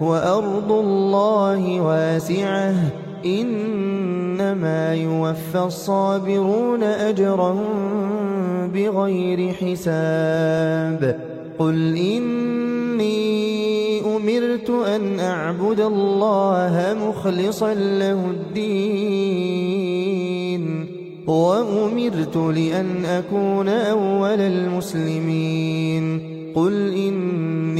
وأرض الله واسعة. إنما يوفى الصابرون أجرهم بغير حساب. قل إني أمرت أن أعبد الله مخلصا له الدين. وأمرت لأن أكون أول المسلمين. قل إني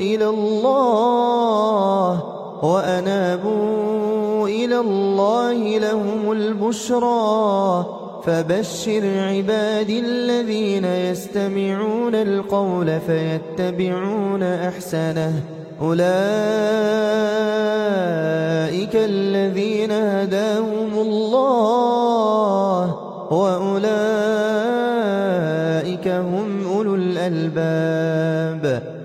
إلى الله وأنابوا إلى الله لهم البشرى فبشر عبادي الذين يستمعون القول فيتبعون أحسنه أولئك الذين هداهم الله وأولئك هم أولو الألباب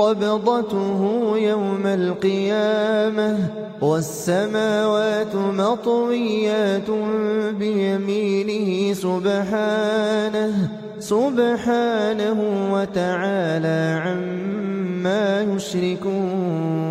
قبضته يوم القيامة والسماوات مطويات بيمينه سبحانه سبحانه وتعالى عما يشركون.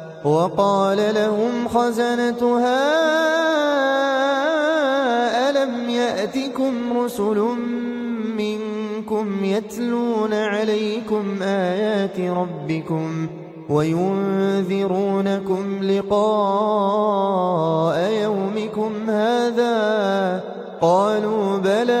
وقال لهم خزنتها ألم يأتكم رسل منكم يتلون عليكم آيات ربكم وينذرونكم لقاء يومكم هذا قالوا بلى